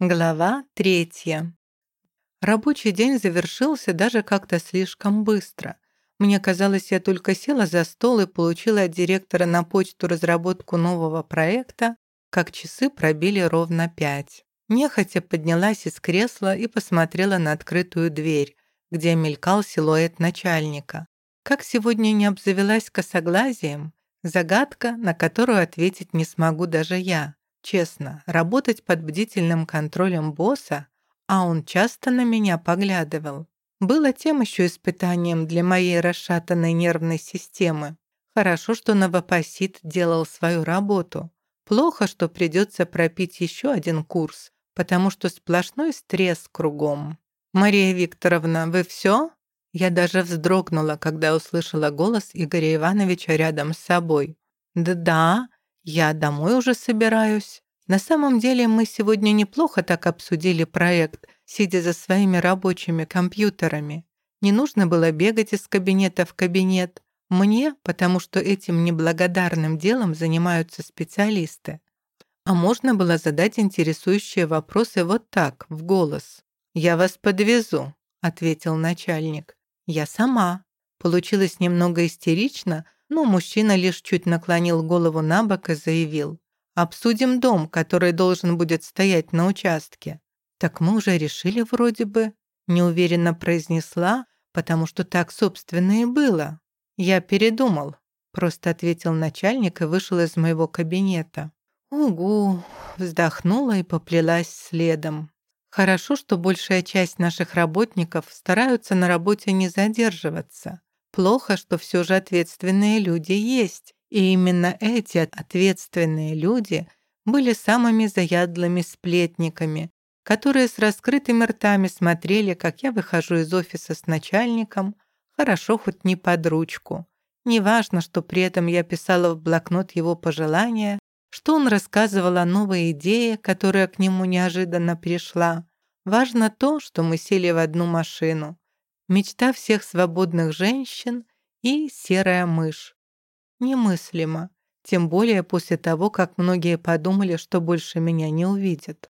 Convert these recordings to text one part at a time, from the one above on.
Глава третья. Рабочий день завершился даже как-то слишком быстро. Мне казалось, я только села за стол и получила от директора на почту разработку нового проекта, как часы пробили ровно пять. Нехотя поднялась из кресла и посмотрела на открытую дверь, где мелькал силуэт начальника. Как сегодня не обзавелась косоглазием? Загадка, на которую ответить не смогу даже я. Честно, работать под бдительным контролем босса, а он часто на меня поглядывал, было тем еще испытанием для моей расшатанной нервной системы. Хорошо, что новопосит делал свою работу. Плохо, что придется пропить еще один курс, потому что сплошной стресс кругом. «Мария Викторовна, вы все?» Я даже вздрогнула, когда услышала голос Игоря Ивановича рядом с собой. «Да-да, я домой уже собираюсь. На самом деле мы сегодня неплохо так обсудили проект, сидя за своими рабочими компьютерами. Не нужно было бегать из кабинета в кабинет. Мне, потому что этим неблагодарным делом занимаются специалисты. А можно было задать интересующие вопросы вот так, в голос. «Я вас подвезу», — ответил начальник. «Я сама». Получилось немного истерично, но мужчина лишь чуть наклонил голову на бок и заявил. «Обсудим дом, который должен будет стоять на участке». «Так мы уже решили вроде бы», — неуверенно произнесла, потому что так, собственно, и было. «Я передумал», — просто ответил начальник и вышел из моего кабинета. «Угу», — вздохнула и поплелась следом. Хорошо, что большая часть наших работников стараются на работе не задерживаться. Плохо, что все же ответственные люди есть, и именно эти ответственные люди были самыми заядлыми сплетниками, которые с раскрытыми ртами смотрели, как я выхожу из офиса с начальником, хорошо хоть не под ручку. Неважно, что при этом я писала в блокнот его пожелания, что он рассказывал о новой идее, которая к нему неожиданно пришла. Важно то, что мы сели в одну машину мечта всех свободных женщин и серая мышь. Немыслимо, тем более после того, как многие подумали, что больше меня не увидят.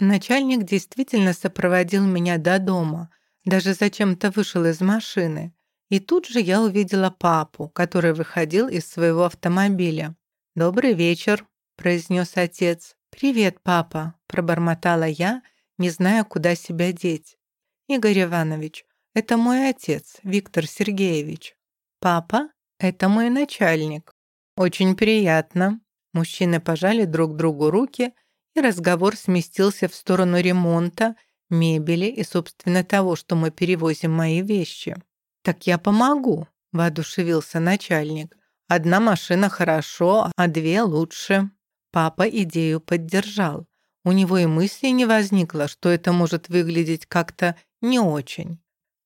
Начальник действительно сопроводил меня до дома, даже зачем-то вышел из машины. И тут же я увидела папу, который выходил из своего автомобиля. «Добрый вечер», — произнес отец. «Привет, папа», — пробормотала я, не зная, куда себя деть. «Игорь Иванович, это мой отец, Виктор Сергеевич. Папа — это мой начальник. Очень приятно. Мужчины пожали друг другу руки, и разговор сместился в сторону ремонта, мебели и, собственно, того, что мы перевозим мои вещи. «Так я помогу», — воодушевился начальник. «Одна машина хорошо, а две лучше». Папа идею поддержал. У него и мысли не возникло, что это может выглядеть как-то не очень.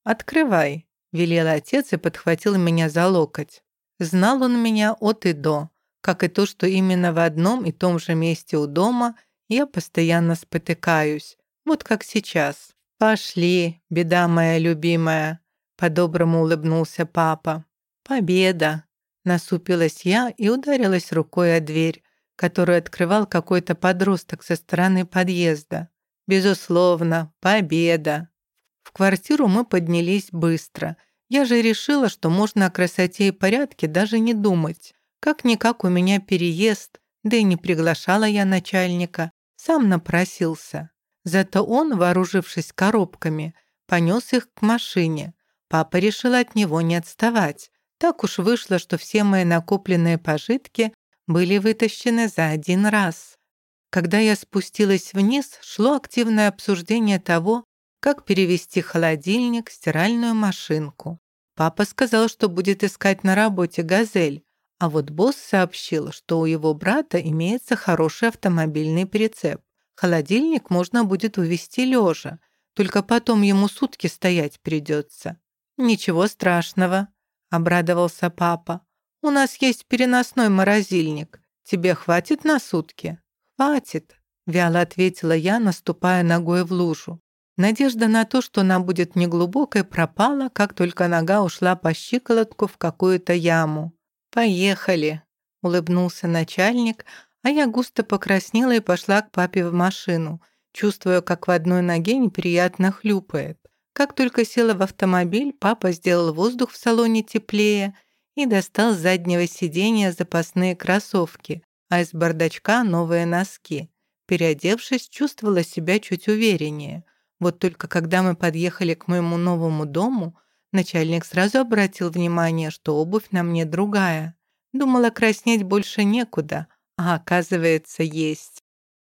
«Открывай», — велел отец и подхватил меня за локоть. Знал он меня от и до, как и то, что именно в одном и том же месте у дома я постоянно спотыкаюсь, вот как сейчас. «Пошли, беда моя любимая», — по-доброму улыбнулся папа. «Победа!» — насупилась я и ударилась рукой о дверь, которую открывал какой-то подросток со стороны подъезда. «Безусловно, победа!» В квартиру мы поднялись быстро. Я же решила, что можно о красоте и порядке даже не думать. Как-никак у меня переезд, да и не приглашала я начальника. Сам напросился. Зато он, вооружившись коробками, понес их к машине. Папа решил от него не отставать. Так уж вышло, что все мои накопленные пожитки были вытащены за один раз. Когда я спустилась вниз, шло активное обсуждение того, как перевести холодильник, стиральную машинку. Папа сказал, что будет искать на работе «Газель», а вот босс сообщил, что у его брата имеется хороший автомобильный прицеп. Холодильник можно будет увезти лежа, только потом ему сутки стоять придется. «Ничего страшного», — обрадовался папа. «У нас есть переносной морозильник. Тебе хватит на сутки?» «Хватит», — вяло ответила я, наступая ногой в лужу. Надежда на то, что она будет неглубокой, пропала, как только нога ушла по щиколотку в какую-то яму. «Поехали», — улыбнулся начальник, а я густо покраснела и пошла к папе в машину. чувствуя, как в одной ноге неприятно хлюпает. Как только села в автомобиль, папа сделал воздух в салоне теплее и достал с заднего сиденья запасные кроссовки, а из бардачка новые носки. Переодевшись, чувствовала себя чуть увереннее. Вот только когда мы подъехали к моему новому дому, начальник сразу обратил внимание, что обувь на мне другая. Думала, краснеть больше некуда, а оказывается, есть.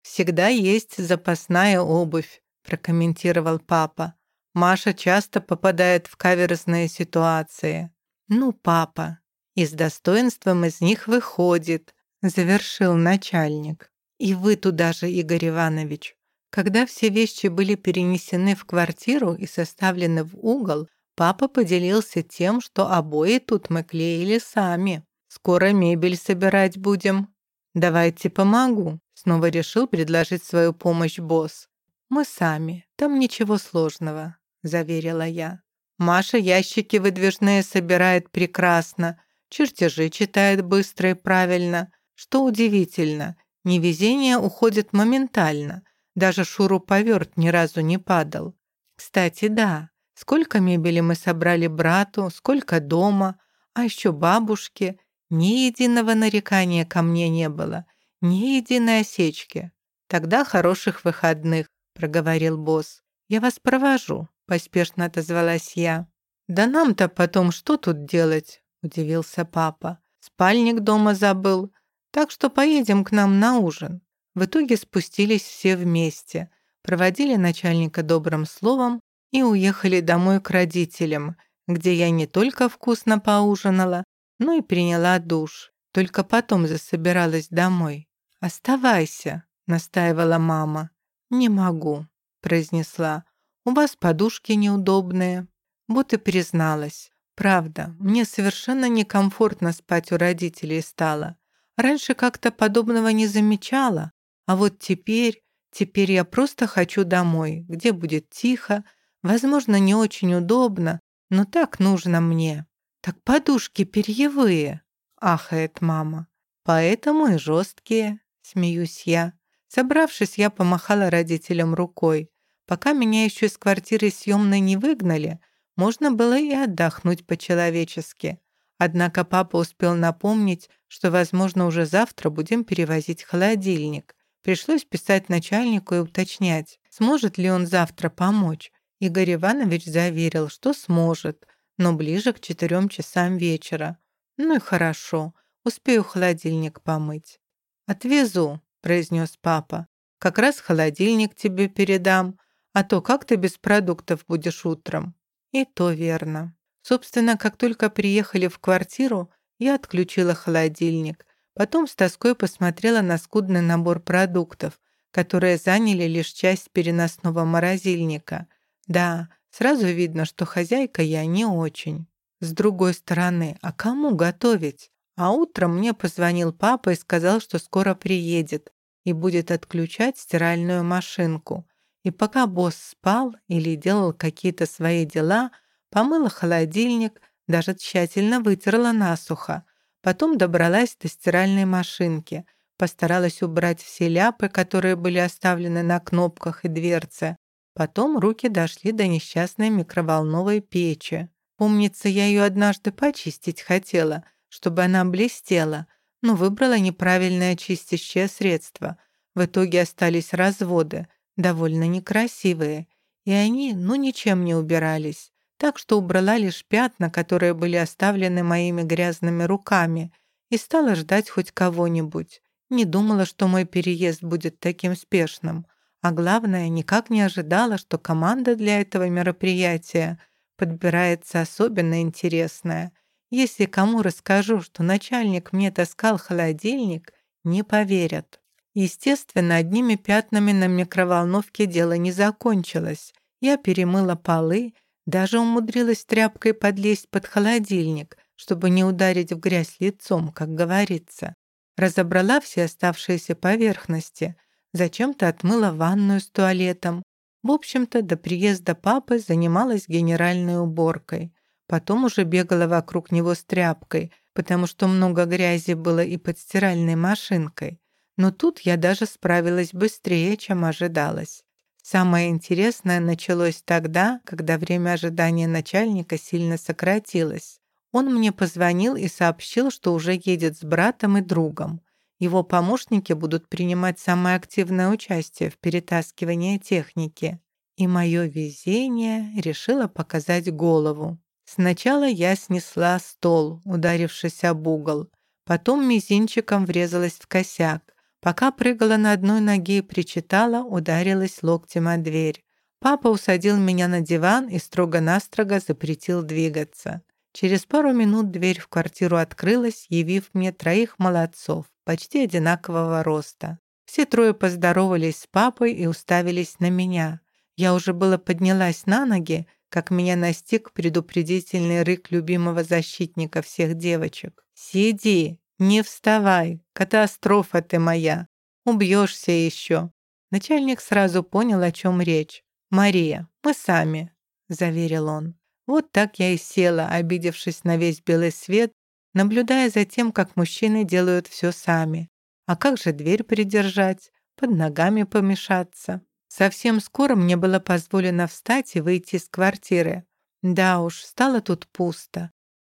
«Всегда есть запасная обувь», – прокомментировал папа. «Маша часто попадает в каверзные ситуации». «Ну, папа, и с достоинством из них выходит», – завершил начальник. «И вы туда же, Игорь Иванович». Когда все вещи были перенесены в квартиру и составлены в угол, папа поделился тем, что обои тут мы клеили сами. «Скоро мебель собирать будем», «Давайте помогу», — снова решил предложить свою помощь босс. «Мы сами, там ничего сложного», — заверила я. «Маша ящики выдвижные собирает прекрасно, чертежи читает быстро и правильно. Что удивительно, невезение уходит моментально, даже шуруповерт ни разу не падал. Кстати, да, сколько мебели мы собрали брату, сколько дома, а еще бабушке — ни единого нарекания ко мне не было, ни единой осечки. Тогда хороших выходных, проговорил босс. Я вас провожу, поспешно отозвалась я. Да нам-то потом что тут делать? удивился папа. Спальник дома забыл, так что поедем к нам на ужин. В итоге спустились все вместе, проводили начальника добрым словом и уехали домой к родителям, где я не только вкусно поужинала, ну и приняла душ. Только потом засобиралась домой. «Оставайся», — настаивала мама. «Не могу», — произнесла. «У вас подушки неудобные». Вот и призналась. Правда, мне совершенно некомфортно спать у родителей стало. Раньше как-то подобного не замечала, а вот теперь, теперь я просто хочу домой, где будет тихо, возможно, не очень удобно, но так нужно мне. «Так подушки перьевые», — ахает мама. «Поэтому и жесткие», — смеюсь я. Собравшись, я помахала родителям рукой. Пока меня еще из квартиры съемной не выгнали, можно было и отдохнуть по-человечески. Однако папа успел напомнить, что, возможно, уже завтра будем перевозить холодильник. Пришлось писать начальнику и уточнять, сможет ли он завтра помочь. Игорь Иванович заверил, что сможет — но ближе к четырем часам вечера. Ну и хорошо, успею холодильник помыть. «Отвезу», — произнес папа. «Как раз холодильник тебе передам, а то как ты без продуктов будешь утром?» И то верно. Собственно, как только приехали в квартиру, я отключила холодильник, потом с тоской посмотрела на скудный набор продуктов, которые заняли лишь часть переносного морозильника. Да, Сразу видно, что хозяйка я не очень. С другой стороны, а кому готовить? А утром мне позвонил папа и сказал, что скоро приедет и будет отключать стиральную машинку. И пока босс спал или делал какие-то свои дела, помыла холодильник, даже тщательно вытерла насухо. Потом добралась до стиральной машинки, постаралась убрать все ляпы, которые были оставлены на кнопках и дверце, Потом руки дошли до несчастной микроволновой печи. Помнится, я ее однажды почистить хотела, чтобы она блестела, но выбрала неправильное чистящее средство. В итоге остались разводы, довольно некрасивые, и они, ну, ничем не убирались. Так что убрала лишь пятна, которые были оставлены моими грязными руками, и стала ждать хоть кого-нибудь. Не думала, что мой переезд будет таким спешным. А главное, никак не ожидала, что команда для этого мероприятия подбирается особенно интересная. Если кому расскажу, что начальник мне таскал холодильник, не поверят. Естественно, одними пятнами на микроволновке дело не закончилось. Я перемыла полы, даже умудрилась тряпкой подлезть под холодильник, чтобы не ударить в грязь лицом, как говорится. Разобрала все оставшиеся поверхности — Зачем-то отмыла ванную с туалетом. В общем-то, до приезда папы занималась генеральной уборкой. Потом уже бегала вокруг него с тряпкой, потому что много грязи было и под стиральной машинкой. Но тут я даже справилась быстрее, чем ожидалось. Самое интересное началось тогда, когда время ожидания начальника сильно сократилось. Он мне позвонил и сообщил, что уже едет с братом и другом. Его помощники будут принимать самое активное участие в перетаскивании техники. И мое везение решило показать голову. Сначала я снесла стол, ударившись об угол. Потом мизинчиком врезалась в косяк. Пока прыгала на одной ноге и причитала, ударилась локтем о дверь. Папа усадил меня на диван и строго-настрого запретил двигаться. Через пару минут дверь в квартиру открылась, явив мне троих молодцов, почти одинакового роста. Все трое поздоровались с папой и уставились на меня. Я уже было поднялась на ноги, как меня настиг предупредительный рык любимого защитника всех девочек. «Сиди, не вставай, катастрофа ты моя, убьешься еще». Начальник сразу понял, о чем речь. «Мария, мы сами», — заверил он. Вот так я и села, обидевшись на весь белый свет, наблюдая за тем, как мужчины делают все сами. А как же дверь придержать, под ногами помешаться? Совсем скоро мне было позволено встать и выйти из квартиры. Да уж, стало тут пусто.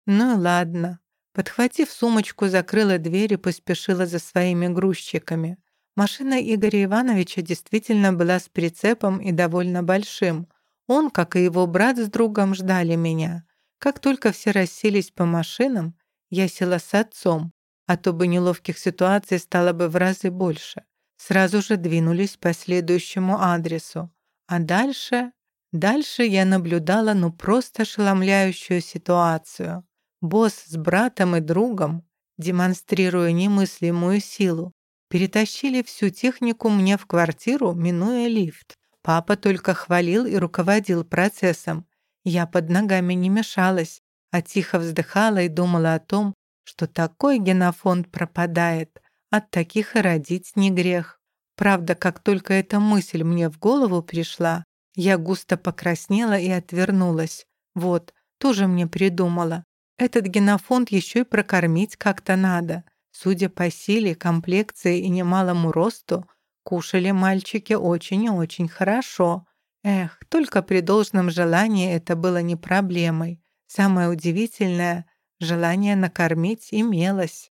Ну и ладно. Подхватив сумочку, закрыла дверь и поспешила за своими грузчиками. Машина Игоря Ивановича действительно была с прицепом и довольно большим. Он, как и его брат с другом, ждали меня. Как только все расселись по машинам, я села с отцом, а то бы неловких ситуаций стало бы в разы больше сразу же двинулись по следующему адресу. А дальше... Дальше я наблюдала ну просто ошеломляющую ситуацию. Босс с братом и другом, демонстрируя немыслимую силу, перетащили всю технику мне в квартиру, минуя лифт. Папа только хвалил и руководил процессом. Я под ногами не мешалась, а тихо вздыхала и думала о том, что такой генофонд пропадает. От таких и родить не грех. Правда, как только эта мысль мне в голову пришла, я густо покраснела и отвернулась. Вот, тоже мне придумала. Этот генофонд еще и прокормить как-то надо. Судя по силе, комплекции и немалому росту, кушали мальчики очень и очень хорошо. Эх, только при должном желании это было не проблемой. Самое удивительное — желание накормить имелось.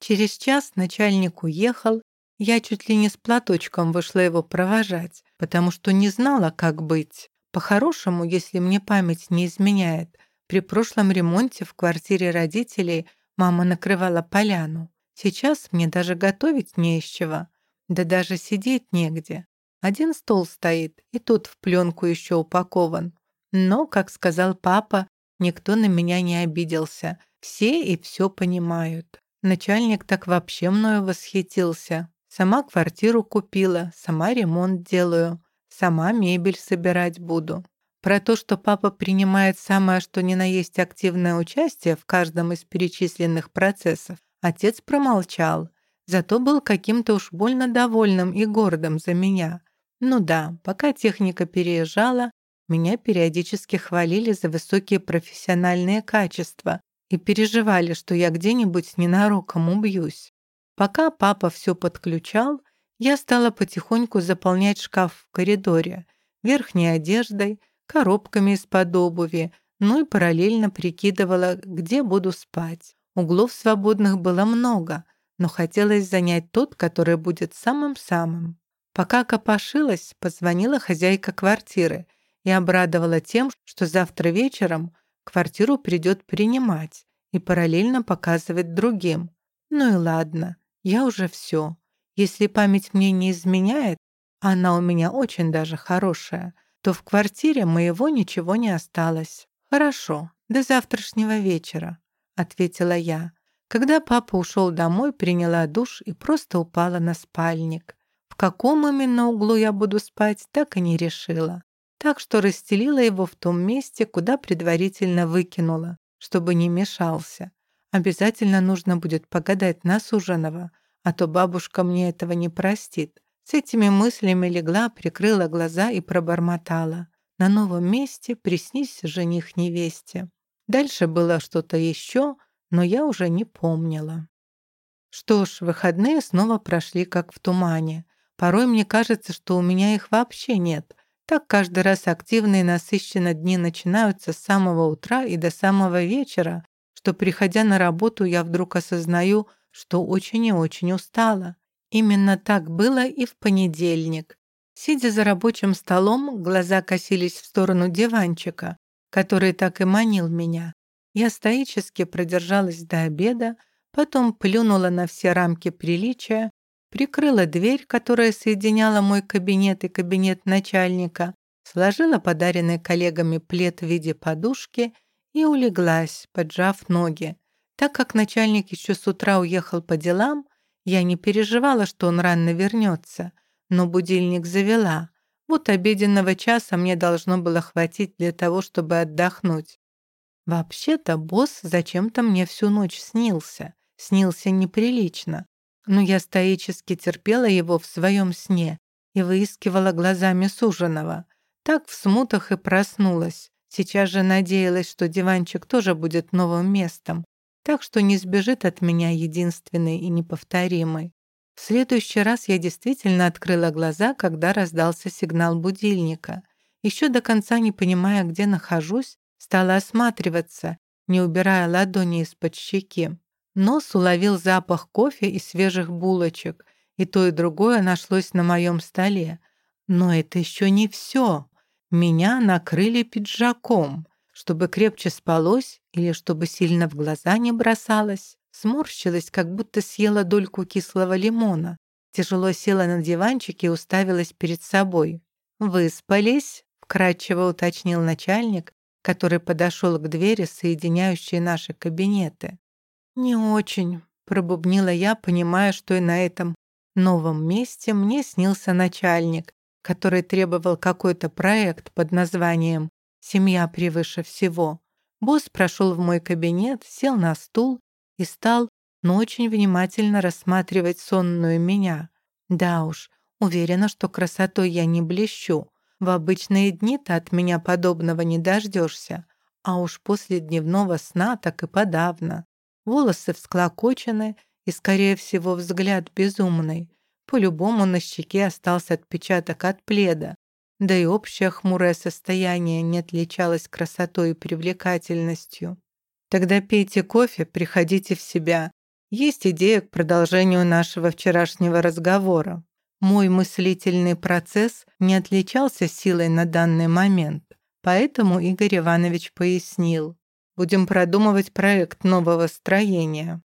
Через час начальник уехал, я чуть ли не с платочком вышла его провожать, потому что не знала, как быть. По-хорошему, если мне память не изменяет, при прошлом ремонте в квартире родителей мама накрывала поляну. Сейчас мне даже готовить не из чего, да даже сидеть негде. Один стол стоит, и тут в пленку еще упакован. Но, как сказал папа, никто на меня не обиделся. Все и все понимают. Начальник так вообще мною восхитился. Сама квартиру купила, сама ремонт делаю, сама мебель собирать буду. Про то, что папа принимает самое что ни на есть активное участие в каждом из перечисленных процессов, отец промолчал, зато был каким-то уж больно довольным и гордым за меня. Ну да, пока техника переезжала, меня периодически хвалили за высокие профессиональные качества, и переживали, что я где-нибудь ненароком убьюсь. Пока папа все подключал, я стала потихоньку заполнять шкаф в коридоре верхней одеждой, коробками из-под обуви, ну и параллельно прикидывала, где буду спать. Углов свободных было много, но хотелось занять тот, который будет самым-самым. Пока копошилась, позвонила хозяйка квартиры и обрадовала тем, что завтра вечером Квартиру придет принимать и параллельно показывать другим. Ну и ладно, я уже все. Если память мне не изменяет, она у меня очень даже хорошая, то в квартире моего ничего не осталось. Хорошо, до завтрашнего вечера, ответила я. Когда папа ушел домой, приняла душ и просто упала на спальник. В каком именно углу я буду спать, так и не решила так что расстелила его в том месте, куда предварительно выкинула, чтобы не мешался. Обязательно нужно будет погадать на суженого, а то бабушка мне этого не простит. С этими мыслями легла, прикрыла глаза и пробормотала. На новом месте приснись жених невесте. Дальше было что-то еще, но я уже не помнила. Что ж, выходные снова прошли как в тумане. Порой мне кажется, что у меня их вообще нет. Так каждый раз активные насыщенные дни начинаются с самого утра и до самого вечера, что, приходя на работу, я вдруг осознаю, что очень и очень устала. Именно так было и в понедельник. Сидя за рабочим столом, глаза косились в сторону диванчика, который так и манил меня. Я стоически продержалась до обеда, потом плюнула на все рамки приличия прикрыла дверь, которая соединяла мой кабинет и кабинет начальника, сложила подаренный коллегами плед в виде подушки и улеглась, поджав ноги. Так как начальник еще с утра уехал по делам, я не переживала, что он рано вернется, но будильник завела. Вот обеденного часа мне должно было хватить для того, чтобы отдохнуть. Вообще-то босс зачем-то мне всю ночь снился. Снился неприлично но я стоически терпела его в своем сне и выискивала глазами суженого. Так в смутах и проснулась. Сейчас же надеялась, что диванчик тоже будет новым местом, так что не сбежит от меня единственный и неповторимый. В следующий раз я действительно открыла глаза, когда раздался сигнал будильника. Еще до конца не понимая, где нахожусь, стала осматриваться, не убирая ладони из-под щеки. Нос уловил запах кофе и свежих булочек, и то и другое нашлось на моем столе. Но это еще не все. Меня накрыли пиджаком, чтобы крепче спалось или чтобы сильно в глаза не бросалось. Сморщилась, как будто съела дольку кислого лимона. Тяжело села на диванчик и уставилась перед собой. «Выспались?» — вкратчиво уточнил начальник, который подошел к двери, соединяющей наши кабинеты. «Не очень», — пробубнила я, понимая, что и на этом новом месте мне снился начальник, который требовал какой-то проект под названием «Семья превыше всего». Босс прошел в мой кабинет, сел на стул и стал, но очень внимательно рассматривать сонную меня. Да уж, уверена, что красотой я не блещу. В обычные дни-то от меня подобного не дождешься, а уж после дневного сна так и подавно. Волосы всклокочены и, скорее всего, взгляд безумный. По-любому на щеке остался отпечаток от пледа, да и общее хмурое состояние не отличалось красотой и привлекательностью. Тогда пейте кофе, приходите в себя. Есть идея к продолжению нашего вчерашнего разговора. Мой мыслительный процесс не отличался силой на данный момент, поэтому Игорь Иванович пояснил. Будем продумывать проект нового строения».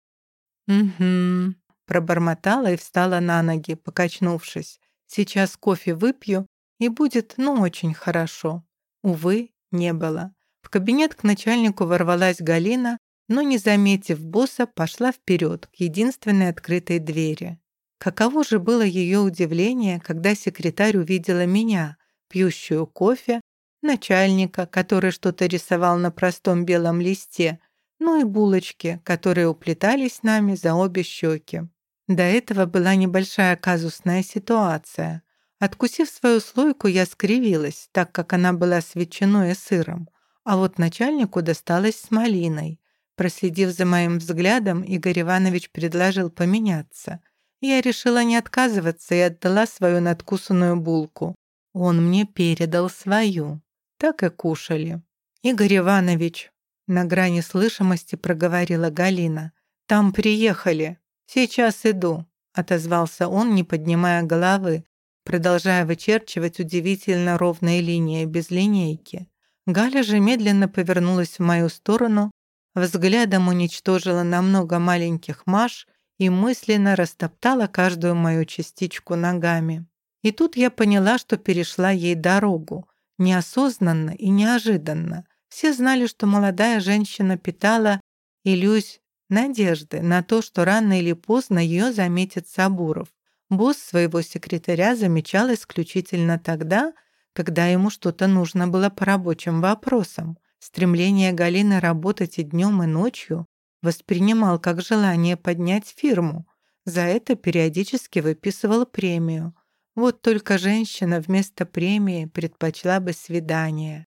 «Угу», — пробормотала и встала на ноги, покачнувшись. «Сейчас кофе выпью, и будет, ну, очень хорошо». Увы, не было. В кабинет к начальнику ворвалась Галина, но, не заметив босса, пошла вперед к единственной открытой двери. Каково же было ее удивление, когда секретарь увидела меня, пьющую кофе начальника, который что-то рисовал на простом белом листе, ну и булочки, которые уплетались нами за обе щеки. До этого была небольшая казусная ситуация. Откусив свою слойку, я скривилась, так как она была с ветчиной и сыром, а вот начальнику досталось с малиной. Проследив за моим взглядом, Игорь Иванович предложил поменяться. Я решила не отказываться и отдала свою надкусанную булку. Он мне передал свою так и кушали. «Игорь Иванович», — на грани слышимости проговорила Галина, «там приехали. Сейчас иду», — отозвался он, не поднимая головы, продолжая вычерчивать удивительно ровные линии без линейки. Галя же медленно повернулась в мою сторону, взглядом уничтожила на много маленьких маш и мысленно растоптала каждую мою частичку ногами. И тут я поняла, что перешла ей дорогу, неосознанно и неожиданно. Все знали, что молодая женщина питала иллюзь надежды на то, что рано или поздно ее заметит Сабуров. Босс своего секретаря замечал исключительно тогда, когда ему что-то нужно было по рабочим вопросам. Стремление Галины работать и днем, и ночью воспринимал как желание поднять фирму. За это периодически выписывал премию. Вот только женщина вместо премии предпочла бы свидание.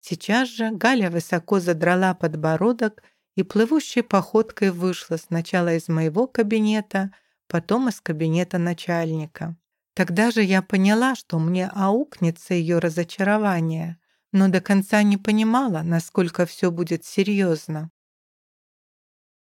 Сейчас же Галя высоко задрала подбородок и плывущей походкой вышла сначала из моего кабинета, потом из кабинета начальника. Тогда же я поняла, что мне аукнется ее разочарование, но до конца не понимала, насколько все будет серьезно.